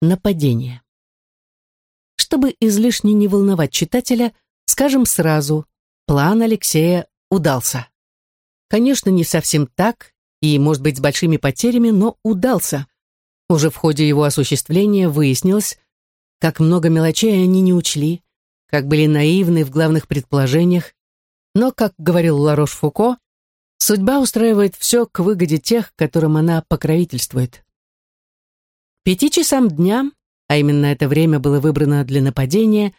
нападение. Чтобы излишне не волновать читателя, скажем сразу, план Алексея удался. Конечно, не совсем так, и, может быть, с большими потерями, но удался. Уже в ходе его осуществления выяснилось, как много мелочей они не учли, как были наивны в главных предположениях, но, как говорил Ларош Фуко, судьба устраивает все к выгоде тех, которым она покровительствует. Пяти часам дня, а именно это время было выбрано для нападения,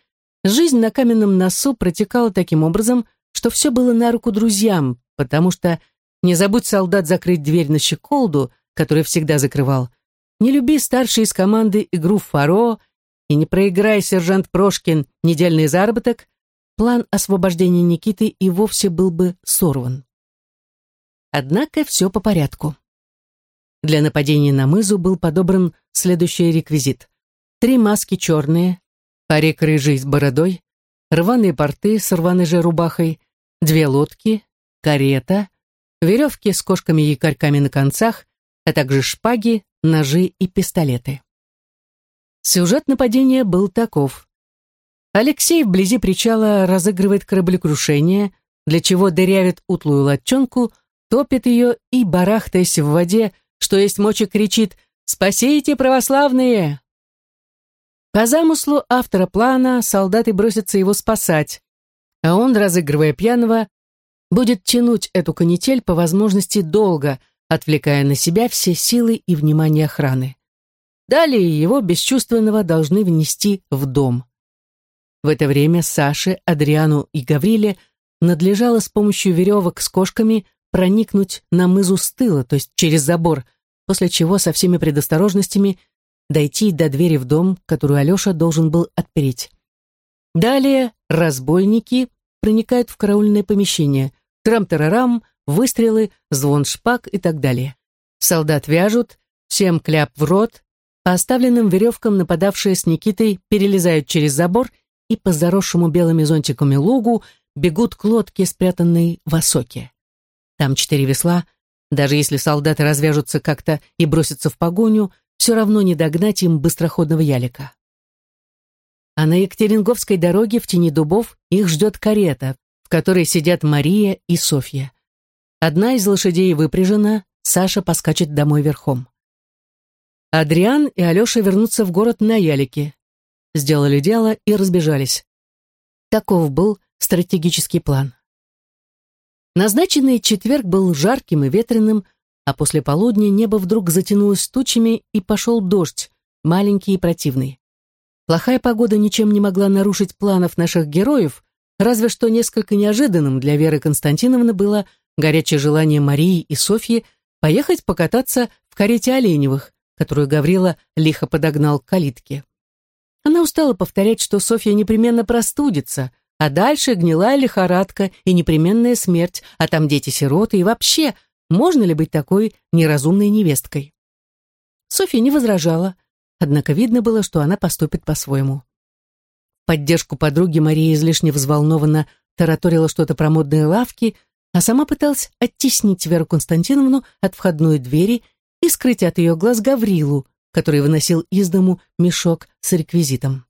жизнь на каменном носу протекала таким образом, что все было на руку друзьям, потому что не забудь, солдат, закрыть дверь на щеколду, которую всегда закрывал, не люби старший из команды игру фаро и не проиграй, сержант Прошкин, недельный заработок, план освобождения Никиты и вовсе был бы сорван. Однако все по порядку. Для нападения на мызу был подобран следующий реквизит. Три маски черные, парик рыжий с бородой, рваные порты с рваной же рубахой, две лодки, карета, веревки с кошками-якорьками на концах, а также шпаги, ножи и пистолеты. Сюжет нападения был таков. Алексей вблизи причала разыгрывает кораблекрушение, для чего дырявит утлую лодчонку, топит ее и, барахтаясь в воде, что есть мочи, кричит «Спасите, православные!». По замыслу автора плана солдаты бросятся его спасать, а он, разыгрывая пьяного, будет тянуть эту канитель по возможности долго, отвлекая на себя все силы и внимание охраны. Далее его бесчувственного должны внести в дом. В это время Саше, Адриану и Гавриле надлежало с помощью веревок с кошками проникнуть на мызу с тыла, то есть через забор, после чего со всеми предосторожностями дойти до двери в дом, которую Алеша должен был отпереть. Далее разбойники проникают в караульное помещение, трам-тарарам, выстрелы, звон шпаг и так далее. Солдат вяжут, всем кляп в рот, по оставленным веревкам нападавшие с Никитой перелезают через забор и по заросшему белыми зонтиками лугу бегут к лодке, спрятанной в осоке. Там четыре весла, даже если солдаты развяжутся как-то и бросятся в погоню, все равно не догнать им быстроходного ялика. А на Екатеринговской дороге в тени дубов их ждет карета, в которой сидят Мария и Софья. Одна из лошадей выпряжена, Саша поскачет домой верхом. Адриан и Алеша вернутся в город на ялике. Сделали дело и разбежались. Таков был стратегический план. Назначенный четверг был жарким и ветреным, а после полудня небо вдруг затянулось тучами и пошел дождь, маленький и противный. Плохая погода ничем не могла нарушить планов наших героев, Разве что несколько неожиданным для Веры Константиновны было горячее желание Марии и Софьи поехать покататься в карете Оленевых, которую Гаврила лихо подогнал к калитке. Она устала повторять, что Софья непременно простудится, а дальше гнилая лихорадка и непременная смерть, а там дети-сироты и вообще, можно ли быть такой неразумной невесткой? Софья не возражала, однако видно было, что она поступит по-своему поддержку подруги Мария излишне взволнованно тараторила что-то про модные лавки, а сама пыталась оттеснить Веру Константиновну от входной двери и скрыть от ее глаз Гаврилу, который выносил из дому мешок с реквизитом.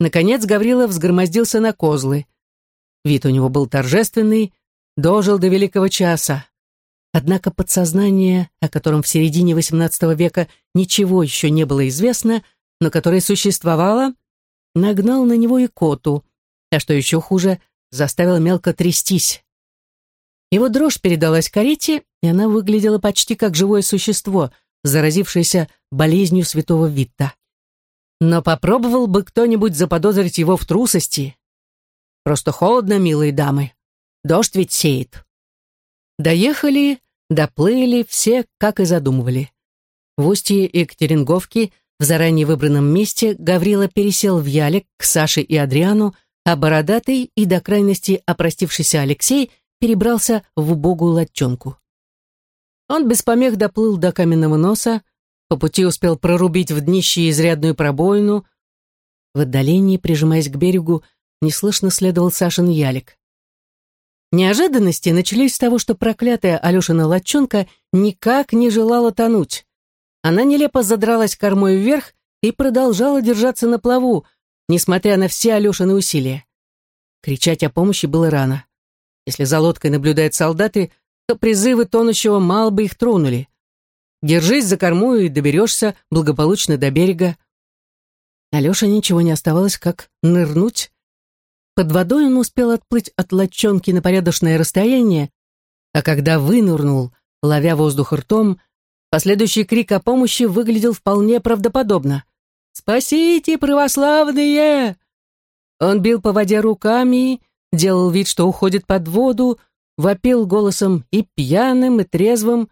Наконец Гаврила взгромоздился на козлы. Вид у него был торжественный, дожил до великого часа. Однако подсознание, о котором в середине XVIII века ничего еще не было известно, но которое существовало, нагнал на него и коту, а что еще хуже, заставил мелко трястись. Его дрожь передалась карете, и она выглядела почти как живое существо, заразившееся болезнью святого Витта. Но попробовал бы кто-нибудь заподозрить его в трусости. Просто холодно, милые дамы. Дождь ведь сеет. Доехали, доплыли все, как и задумывали. В устье Екатеринговки в заранее выбранном месте Гаврила пересел в ялик к Саше и Адриану, а бородатый и до крайности опростившийся Алексей перебрался в убогую латчонку. Он без помех доплыл до каменного носа, по пути успел прорубить в днище изрядную пробоину. В отдалении, прижимаясь к берегу, неслышно следовал Сашин ялик. Неожиданности начались с того, что проклятая Алешина латчонка никак не желала тонуть. Она нелепо задралась кормой вверх и продолжала держаться на плаву, несмотря на все Алешины усилия. Кричать о помощи было рано. Если за лодкой наблюдают солдаты, то призывы тонущего мало бы их тронули. Держись за корму и доберешься благополучно до берега. Алёше ничего не оставалось, как нырнуть. Под водой он успел отплыть от лодчонки на порядочное расстояние, а когда вынырнул, ловя воздух ртом, последующий крик о помощи выглядел вполне правдоподобно. «Спасите, православные!» Он бил по воде руками, делал вид, что уходит под воду, вопил голосом и пьяным, и трезвым.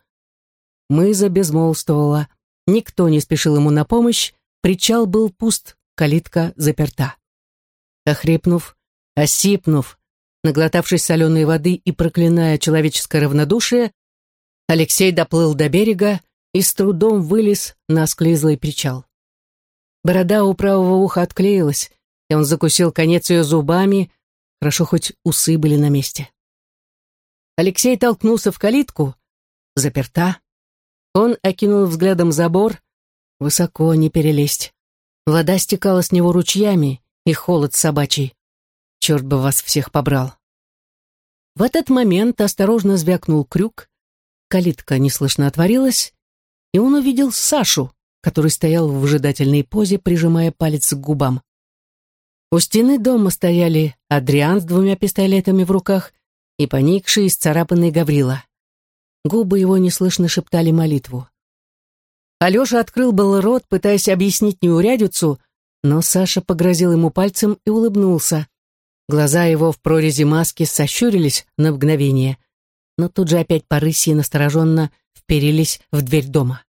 Мыза безмолвствовала. Никто не спешил ему на помощь, причал был пуст, калитка заперта. Охрипнув, осипнув, наглотавшись соленой воды и проклиная человеческое равнодушие, Алексей доплыл до берега и с трудом вылез на склизлый причал. Борода у правого уха отклеилась, и он закусил конец ее зубами, хорошо хоть усы были на месте. Алексей толкнулся в калитку, заперта. Он окинул взглядом забор, высоко не перелезть. Вода стекала с него ручьями, и холод собачий. Черт бы вас всех побрал. В этот момент осторожно звякнул крюк, калитка неслышно отворилась, и он увидел Сашу, который стоял в выжидательной позе, прижимая палец к губам. У стены дома стояли Адриан с двумя пистолетами в руках и поникший и Гаврила. Губы его неслышно шептали молитву. Алеша открыл был рот, пытаясь объяснить неурядицу, но Саша погрозил ему пальцем и улыбнулся. Глаза его в прорези маски сощурились на мгновение, но тут же опять по рыси настороженно вперились в дверь дома.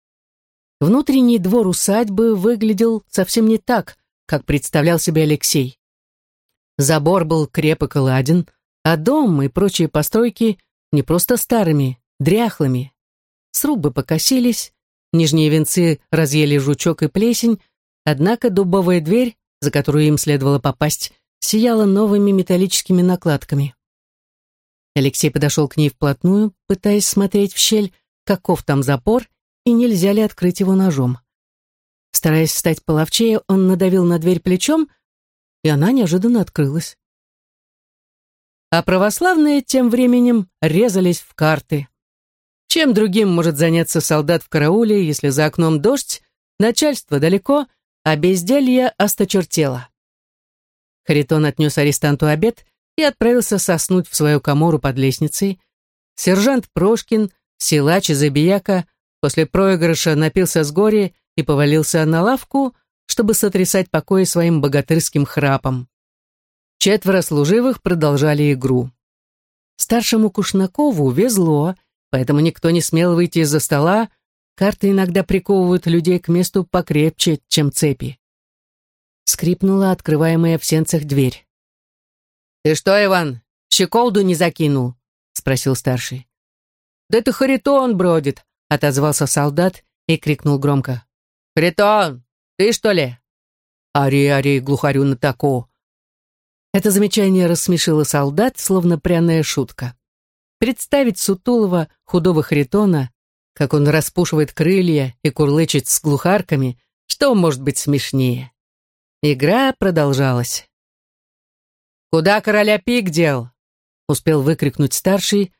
Внутренний двор усадьбы выглядел совсем не так, как представлял себе Алексей. Забор был крепок и ладен, а дом и прочие постройки не просто старыми, дряхлыми. Срубы покосились, нижние венцы разъели жучок и плесень, однако дубовая дверь, за которую им следовало попасть, сияла новыми металлическими накладками. Алексей подошел к ней вплотную, пытаясь смотреть в щель, каков там запор и нельзя ли открыть его ножом. Стараясь встать половчее, он надавил на дверь плечом, и она неожиданно открылась. А православные тем временем резались в карты. Чем другим может заняться солдат в карауле, если за окном дождь, начальство далеко, а безделье осточертело? Харитон отнес арестанту обед и отправился соснуть в свою комору под лестницей. Сержант Прошкин, силач и забияка После проигрыша напился с горя и повалился на лавку, чтобы сотрясать покои своим богатырским храпом. Четверо служивых продолжали игру. Старшему Кушнакову везло, поэтому никто не смел выйти из-за стола, карты иногда приковывают людей к месту покрепче, чем цепи. Скрипнула открываемая в сенцах дверь. «Ты что, Иван, щеколду не закинул?» — спросил старший. «Да это Харитон бродит, отозвался солдат и крикнул громко. «Притон, ты что ли?» «Ари-ари, глухарю на тако!» Это замечание рассмешило солдат, словно пряная шутка. Представить сутулого, худого Харитона, как он распушивает крылья и курлычет с глухарками, что может быть смешнее? Игра продолжалась. «Куда короля пик дел?» — успел выкрикнуть старший,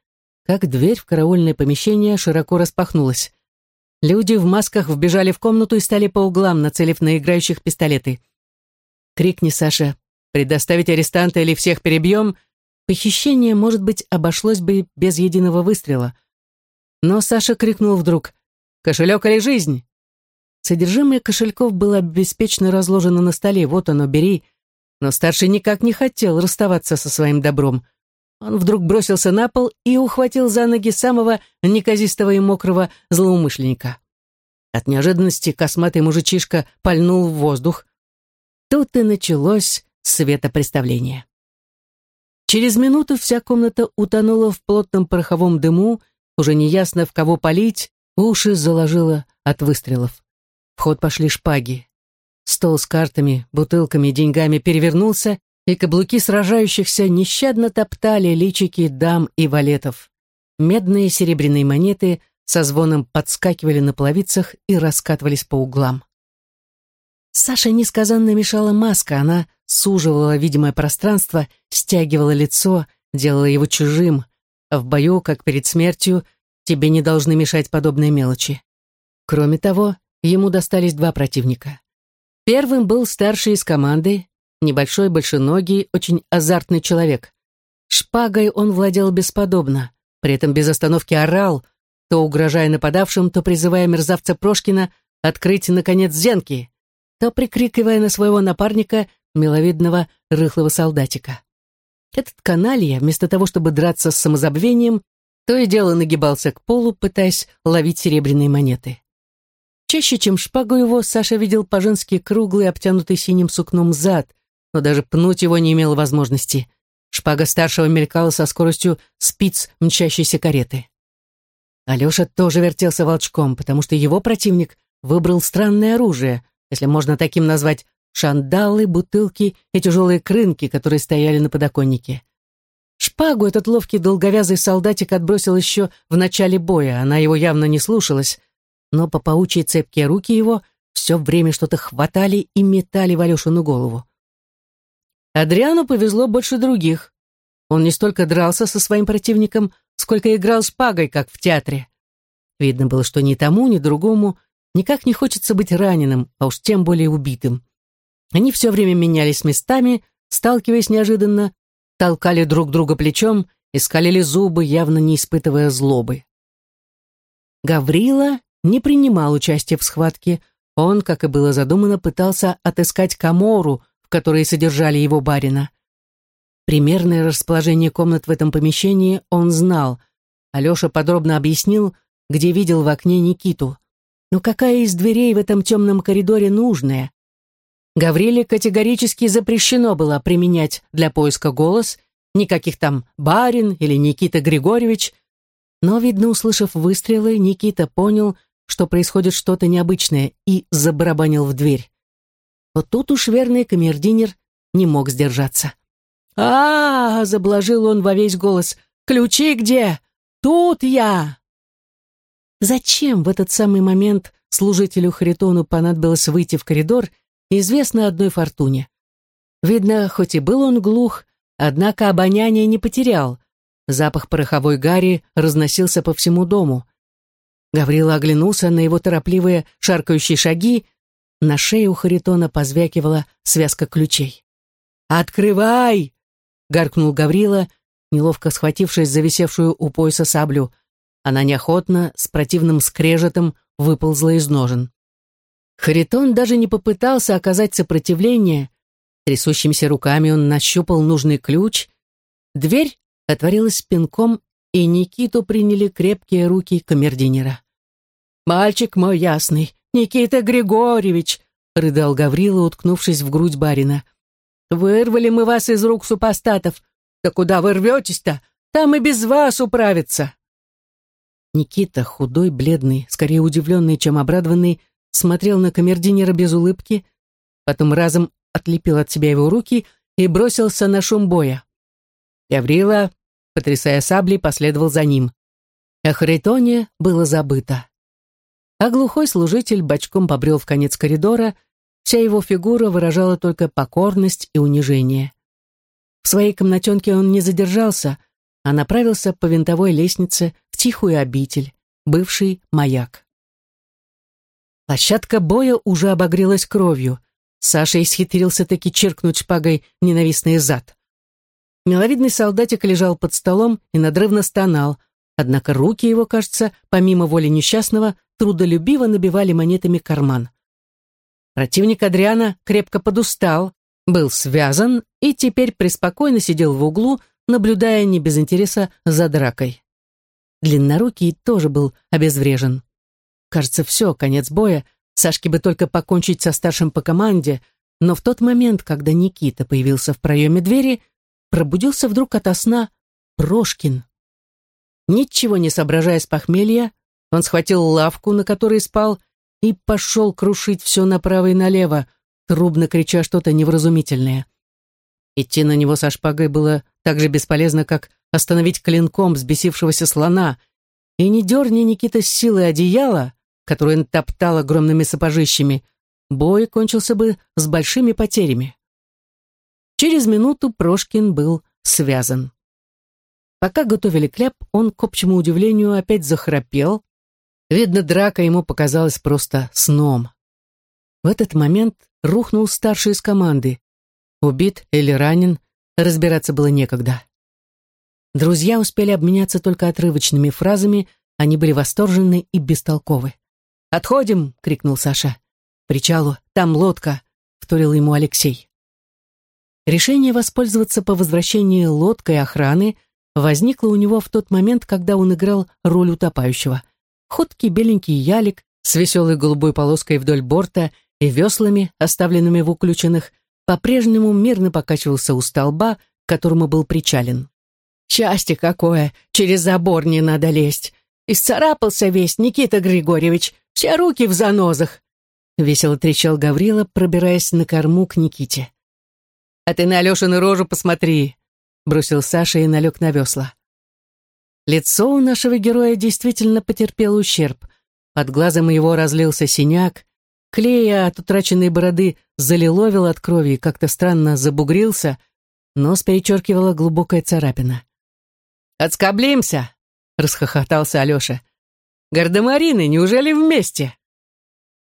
как дверь в караульное помещение широко распахнулась. Люди в масках вбежали в комнату и стали по углам, нацелив на играющих пистолеты. «Крикни, Саша, предоставить арестанта или всех перебьем», похищение, может быть, обошлось бы без единого выстрела. Но Саша крикнул вдруг «Кошелек или жизнь?» Содержимое кошельков было беспечно разложено на столе, вот оно, бери. Но старший никак не хотел расставаться со своим добром. Он вдруг бросился на пол и ухватил за ноги самого неказистого и мокрого злоумышленника. От неожиданности косматый мужичишка пальнул в воздух. Тут и началось светопреставление. Через минуту вся комната утонула в плотном пороховом дыму, уже неясно в кого полить, уши заложило от выстрелов. В ход пошли шпаги. Стол с картами, бутылками, деньгами перевернулся, и каблуки сражающихся нещадно топтали личики дам и валетов. Медные серебряные монеты со звоном подскакивали на половицах и раскатывались по углам. Саше несказанно мешала маска, она суживала видимое пространство, стягивала лицо, делала его чужим, а в бою, как перед смертью, тебе не должны мешать подобные мелочи. Кроме того, ему достались два противника. Первым был старший из команды, небольшой, большеногий, очень азартный человек. Шпагой он владел бесподобно, при этом без остановки орал, то угрожая нападавшим, то призывая мерзавца Прошкина открыть, наконец, зенки, то прикрикивая на своего напарника, миловидного рыхлого солдатика. Этот каналья, вместо того, чтобы драться с самозабвением, то и дело нагибался к полу, пытаясь ловить серебряные монеты. Чаще, чем шпагу его, Саша видел по-женски круглый, обтянутый синим сукном зад, но даже пнуть его не имел возможности. Шпага старшего мелькала со скоростью спиц мчащейся кареты. Алеша тоже вертелся волчком, потому что его противник выбрал странное оружие, если можно таким назвать шандалы, бутылки и тяжелые крынки, которые стояли на подоконнике. Шпагу этот ловкий долговязый солдатик отбросил еще в начале боя, она его явно не слушалась, но по паучьей цепкие руки его все время что-то хватали и метали в Алешину голову. Адриану повезло больше других. Он не столько дрался со своим противником, сколько играл шпагой, как в театре. Видно было, что ни тому, ни другому никак не хочется быть раненым, а уж тем более убитым. Они все время менялись местами, сталкиваясь неожиданно, толкали друг друга плечом и скалили зубы, явно не испытывая злобы. Гаврила не принимал участия в схватке, он, как и было задумано, пытался отыскать комору, в которой содержали его барина. Примерное расположение комнат в этом помещении он знал. Алеша подробно объяснил, где видел в окне Никиту. Но какая из дверей в этом темном коридоре нужная? Гавриле категорически запрещено было применять для поиска голос, никаких там барин или Никита Григорьевич. Но, видно, услышав выстрелы, Никита понял, что происходит что-то необычное, и забарабанил в дверь. Вот тут уж верный камердинер не мог сдержаться. а, -а, -а заблажил он во весь голос. «Ключи где? Тут я!» Зачем в этот самый момент служителю Харитону понадобилось выйти в коридор известно одной фортуне. Видно, хоть и был он глух, однако обоняние не потерял. Запах пороховой гари разносился по всему дому. Гаврила оглянулся на его торопливые шаркающие шаги, на шее у Харитона позвякивала связка ключей. «Открывай!» — гаркнул Гаврила, неловко схватившись за висевшую у пояса саблю. Она неохотно, с противным скрежетом, выползла из ножен. Харитон даже не попытался оказать сопротивление. Трясущимися руками он нащупал нужный ключ. Дверь отворилась пинком, и Никиту приняли крепкие руки камердинера. «Мальчик мой ясный, Никита Григорьевич!» — рыдал Гаврила, уткнувшись в грудь барина. «Вырвали мы вас из рук супостатов. Да куда вы рветесь-то? Там и без вас управиться!» Никита, худой, бледный, скорее удивленный, чем обрадованный, смотрел на камердинера без улыбки, потом разом отлепил от себя его руки и бросился на шум боя. Гаврила, потрясая саблей, последовал за ним. О Харитоне было забыто. А глухой служитель бочком побрел в конец коридора, вся его фигура выражала только покорность и унижение. В своей комнатенке он не задержался, а направился по винтовой лестнице в тихую обитель, бывший маяк. Площадка боя уже обогрелась кровью. Саша исхитрился таки черкнуть шпагой ненавистный зад. Миловидный солдатик лежал под столом и надрывно стонал, однако руки его, кажется, помимо воли несчастного, трудолюбиво набивали монетами карман. Противник Адриана крепко подустал, был связан и теперь преспокойно сидел в углу, наблюдая не без интереса за дракой. Длиннорукий тоже был обезврежен. Кажется, все, конец боя. Сашке бы только покончить со старшим по команде, но в тот момент, когда Никита появился в проеме двери, пробудился вдруг ото сна Прошкин. Ничего не соображая с похмелья, он схватил лавку, на которой спал, и пошел крушить все направо и налево, трубно крича что-то невразумительное. Идти на него со шпагой было так же бесполезно, как остановить клинком взбесившегося слона, и не дерни Никита с силой одеяла, которую он топтал огромными сапожищами, бой кончился бы с большими потерями. Через минуту Прошкин был связан. Пока готовили кляп, он, к общему удивлению, опять захрапел. Видно, драка ему показалась просто сном. В этот момент рухнул старший из команды. Убит или ранен, разбираться было некогда. Друзья успели обменяться только отрывочными фразами, они были восторженны и бестолковы. «Отходим!» — крикнул Саша. «Причалу, там лодка!» — вторил ему Алексей. Решение воспользоваться по возвращении лодкой охраны возникло у него в тот момент, когда он играл роль утопающего. Ходкий беленький ялик с веселой голубой полоской вдоль борта и веслами, оставленными в уключенных, по-прежнему мирно покачивался у столба, к которому был причален. «Счастье какое! Через забор не надо лезть! Исцарапался весь Никита Григорьевич, все руки в занозах!» Весело трещал Гаврила, пробираясь на корму к Никите. «А ты на Алешину рожу посмотри!» бросил Саша и налег на весла. Лицо у нашего героя действительно потерпело ущерб. Под глазом его разлился синяк, клея от утраченной бороды залиловил от крови и как-то странно забугрился, нос перечеркивала глубокая царапина. «Отскоблимся!» — расхохотался Алеша. «Гардемарины, неужели вместе?»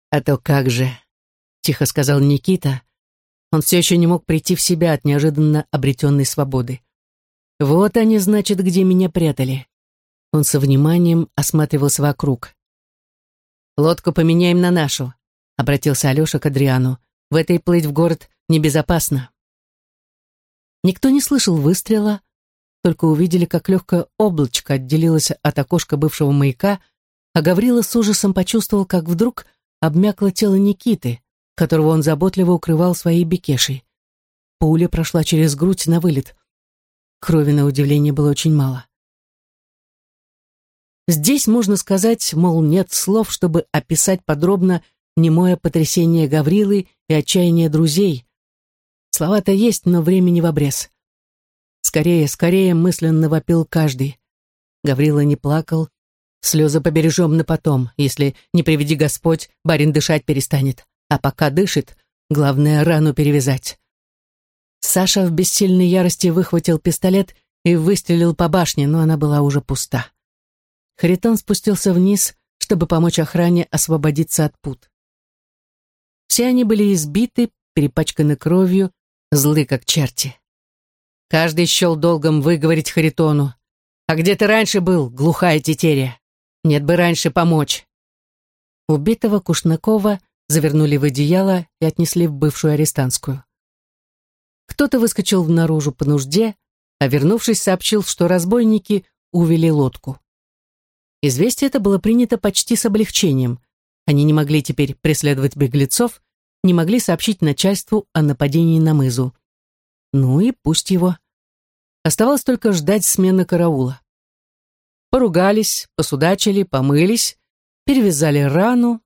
«А то как же!» — тихо сказал Никита. Он все еще не мог прийти в себя от неожиданно обретенной свободы. «Вот они, значит, где меня прятали». Он со вниманием осматривался вокруг. «Лодку поменяем на нашу», — обратился Алеша к Адриану. «В этой плыть в город небезопасно». Никто не слышал выстрела, только увидели, как легкое облачко отделилось от окошка бывшего маяка, а Гаврила с ужасом почувствовал, как вдруг обмякло тело Никиты, которого он заботливо укрывал своей бекешей. Пуля прошла через грудь на вылет. Крови, на удивление, было очень мало. Здесь можно сказать, мол, нет слов, чтобы описать подробно немое потрясение Гаврилы и отчаяние друзей. Слова-то есть, но времени в обрез. Скорее, скорее мысленно вопил каждый. Гаврила не плакал. Слезы побережем на потом, если, не приведи Господь, барин дышать перестанет. А пока дышит, главное рану перевязать. Саша в бессильной ярости выхватил пистолет и выстрелил по башне, но она была уже пуста. Харитон спустился вниз, чтобы помочь охране освободиться от пут. Все они были избиты, перепачканы кровью, злы как черти. Каждый счел долгом выговорить Харитону. «А где ты раньше был, глухая тетеря? Нет бы раньше помочь». Убитого Кушнакова завернули в одеяло и отнесли в бывшую арестантскую. Кто-то выскочил наружу по нужде, а вернувшись, сообщил, что разбойники увели лодку. Известие это было принято почти с облегчением. Они не могли теперь преследовать беглецов, не могли сообщить начальству о нападении на мызу. Ну и пусть его. Оставалось только ждать смены караула. Поругались, посудачили, помылись, перевязали рану,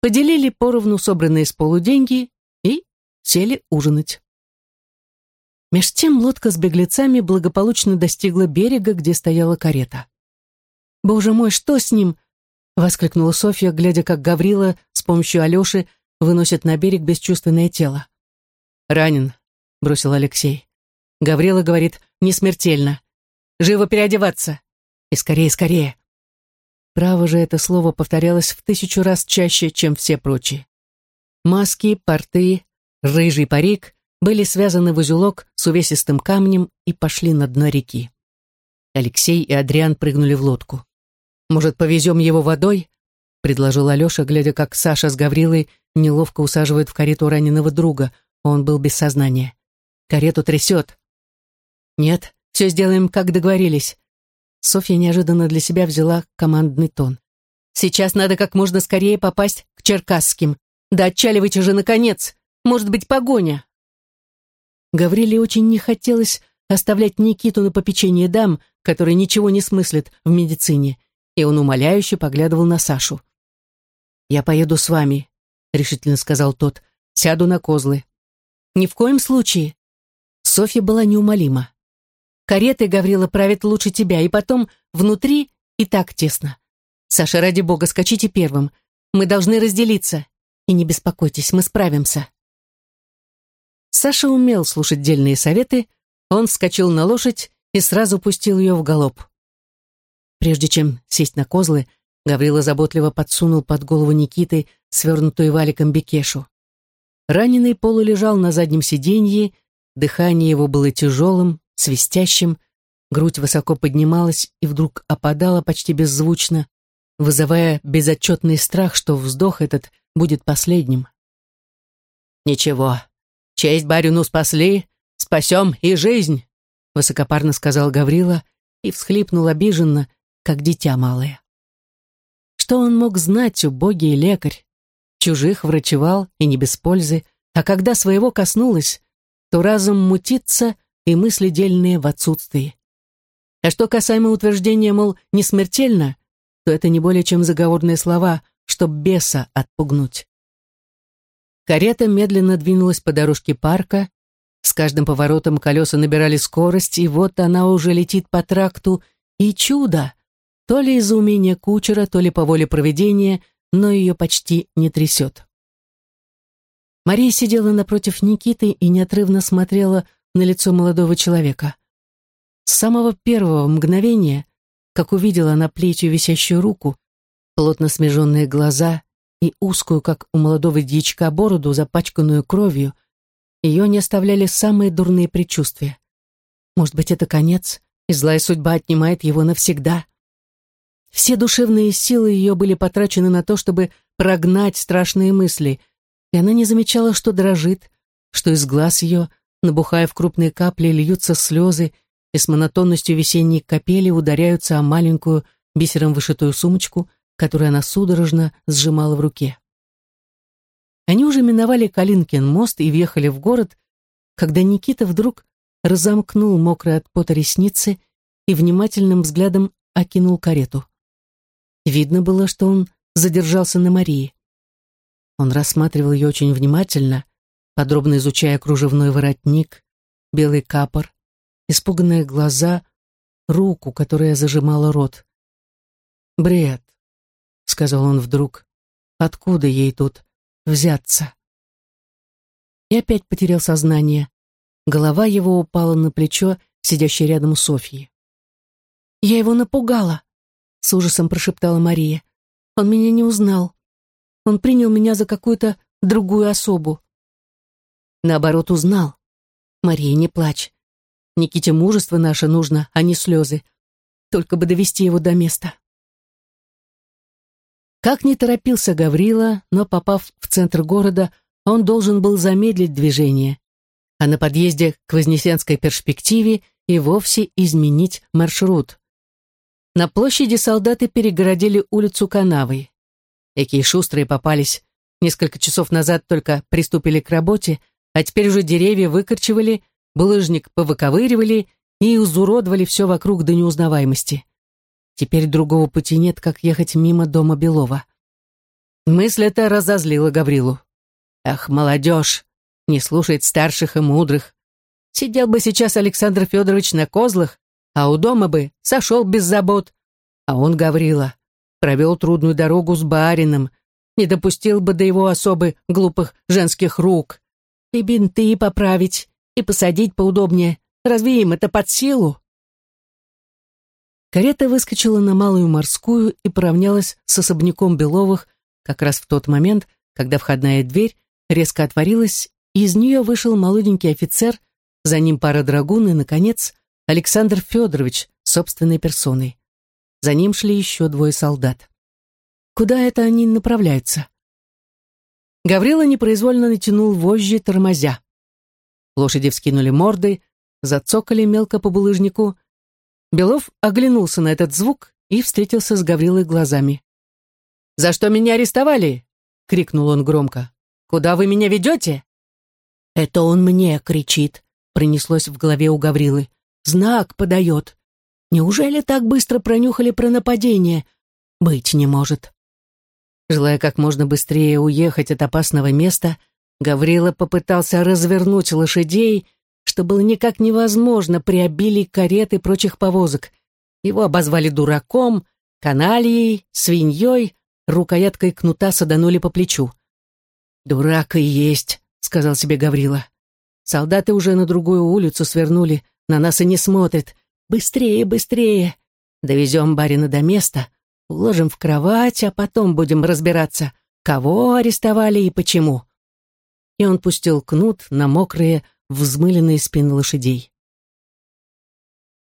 поделили поровну собранные с полу деньги и сели ужинать. Меж тем лодка с беглецами благополучно достигла берега, где стояла карета. «Боже мой, что с ним?» — воскликнула Софья, глядя, как Гаврила с помощью Алеши выносит на берег бесчувственное тело. «Ранен», бросил Алексей. Гаврила говорит, не смертельно. Живо переодеваться. И скорее, скорее. Право же это слово повторялось в тысячу раз чаще, чем все прочие. Маски, порты, рыжий парик были связаны в узелок с увесистым камнем и пошли на дно реки. Алексей и Адриан прыгнули в лодку. «Может, повезем его водой?» — предложил Алеша, глядя, как Саша с Гаврилой неловко усаживают в карету раненого друга. Он был без сознания. Карету трясет. Нет, все сделаем, как договорились. Софья неожиданно для себя взяла командный тон. Сейчас надо как можно скорее попасть к Черкасским. Да отчаливайте же, наконец! Может быть, погоня!» Гавриле очень не хотелось оставлять Никиту на попечение дам, которые ничего не смыслят в медицине, и он умоляюще поглядывал на Сашу. «Я поеду с вами», — решительно сказал тот, — «сяду на козлы». «Ни в коем случае. Софья была неумолима. Кареты Гаврила правит лучше тебя, и потом внутри и так тесно. Саша, ради бога, скачите первым. Мы должны разделиться. И не беспокойтесь, мы справимся. Саша умел слушать дельные советы, он вскочил на лошадь и сразу пустил ее в галоп. Прежде чем сесть на козлы, Гаврила заботливо подсунул под голову Никиты свернутую валиком бекешу. Раненый полулежал на заднем сиденье, дыхание его было тяжелым, свистящим, грудь высоко поднималась и вдруг опадала почти беззвучно, вызывая безотчетный страх, что вздох этот будет последним. «Ничего, честь барину спасли, спасем и жизнь», высокопарно сказал Гаврила и всхлипнул обиженно, как дитя малое. Что он мог знать, убогий лекарь? Чужих врачевал, и не без пользы, а когда своего коснулось, то разум мутится, и мысли дельные в отсутствии. А что касаемо утверждения, мол, не смертельно, то это не более чем заговорные слова, чтоб беса отпугнуть. Карета медленно двинулась по дорожке парка, с каждым поворотом колеса набирали скорость, и вот она уже летит по тракту, и чудо! То ли из-за умения кучера, то ли по воле проведения, но ее почти не трясет. Мария сидела напротив Никиты и неотрывно смотрела на лицо молодого человека. С самого первого мгновения, как увидела на плечи висящую руку, плотно смеженные глаза и узкую, как у молодого дьячка, бороду, запачканную кровью, ее не оставляли самые дурные предчувствия. Может быть, это конец, и злая судьба отнимает его навсегда. Все душевные силы ее были потрачены на то, чтобы прогнать страшные мысли, и она не замечала, что дрожит, что из глаз ее, набухая в крупные капли, льются слезы и с монотонностью весенней капели ударяются о маленькую бисером вышитую сумочку, которую она судорожно сжимала в руке. Они уже миновали Калинкин мост и въехали в город, когда Никита вдруг разомкнул мокрые от пота ресницы и внимательным взглядом окинул карету. Видно было, что он задержался на Марии. Он рассматривал ее очень внимательно, подробно изучая кружевной воротник, белый капор, испуганные глаза, руку, которая зажимала рот. «Бред», — сказал он вдруг, — «откуда ей тут взяться. И опять потерял сознание. Голова его упала на плечо, сидящей рядом Софьи. «Я его напугала», — с ужасом прошептала Мария. «Он меня не узнал. Он принял меня за какую-то другую особу». Наоборот, узнал. «Мария, не плачь. Никите мужество наше нужно, а не слезы. Только бы довести его до места». Как не торопился Гаврила, но, попав в центр города, он должен был замедлить движение, а на подъезде к Вознесенской перспективе и вовсе изменить маршрут. На площади солдаты перегородили улицу канавой. Какие шустрые попались. Несколько часов назад только приступили к работе, а теперь уже деревья выкорчевали, булыжник повыковыривали и изуродовали все вокруг до неузнаваемости. Теперь другого пути нет, как ехать мимо дома Белова. Мысль эта разозлила Гаврилу. Ах, молодежь, не слушает старших и мудрых. Сидел бы сейчас Александр Федорович на козлах, а у дома бы сошел без забот. А он, Гаврила, провел трудную дорогу с барином, не допустил бы до его особы глупых женских рук. И бинты поправить, и посадить поудобнее. Разве им это под силу? Карета выскочила на Малую Морскую и поравнялась с особняком Беловых как раз в тот момент, когда входная дверь резко отворилась, и из нее вышел молоденький офицер, за ним пара драгун и, наконец, Александр Федорович собственной персоной. За ним шли еще двое солдат. Куда это они направляются? Гаврила непроизвольно натянул вожжи, тормозя. Лошади вскинули морды, зацокали мелко по булыжнику, Белов оглянулся на этот звук и встретился с Гаврилой глазами. «За что меня арестовали?» — крикнул он громко. «Куда вы меня ведете?» «Это он мне кричит», — пронеслось в голове у Гаврилы. «Знак подает. Неужели так быстро пронюхали про нападение? Быть не может». Желая как можно быстрее уехать от опасного места, Гаврила попытался развернуть лошадей что было никак невозможно при обилии карет и прочих повозок. Его обозвали дураком, канальей, свиньей, рукояткой кнута саданули по плечу. «Дурак и есть», — сказал себе Гаврила. «Солдаты уже на другую улицу свернули, на нас и не смотрят. Быстрее, быстрее! Довезем барина до места, уложим в кровать, а потом будем разбираться, кого арестовали и почему». И он пустил кнут на мокрые, взмыленные спины лошадей.